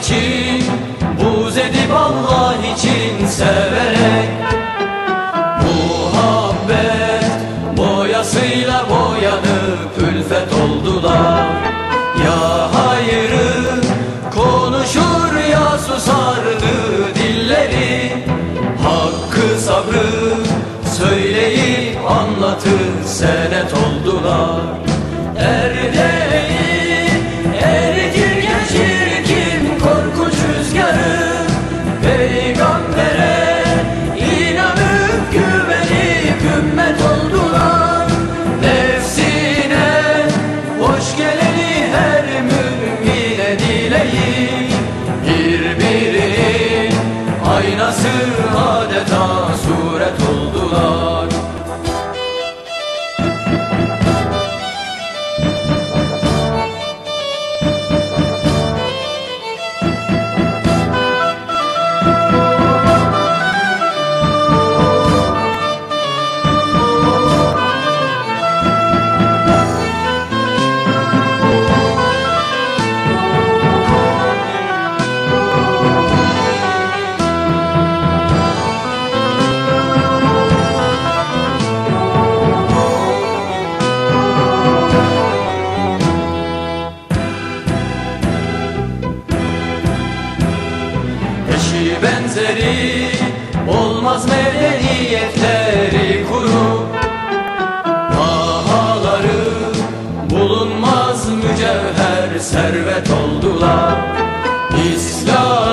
için Buz edip Allah için severek. Muhabbet boyasıyla boyanıp ülfet oldular. Ya hayrı konuşur ya susardı dilleri. Hakkı sabrı söyleyip anlatır senet oldu Nasıl işleri Olmaz medeniyetleri kuru. Pahaları bulunmaz mücevher servet oldular. İslam